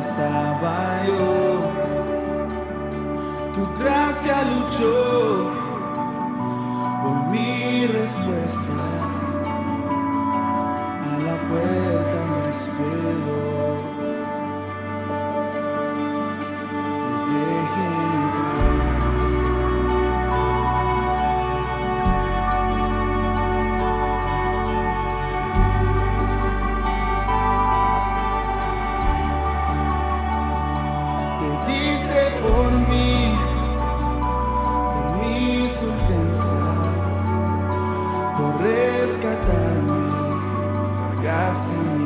estaba yo. Tu gracia luchó por mi respuesta. A la puerta me espero. diste por mí, por mis ofensas, por rescatarme, pagaste